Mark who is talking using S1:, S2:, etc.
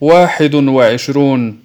S1: واحد وعشرون.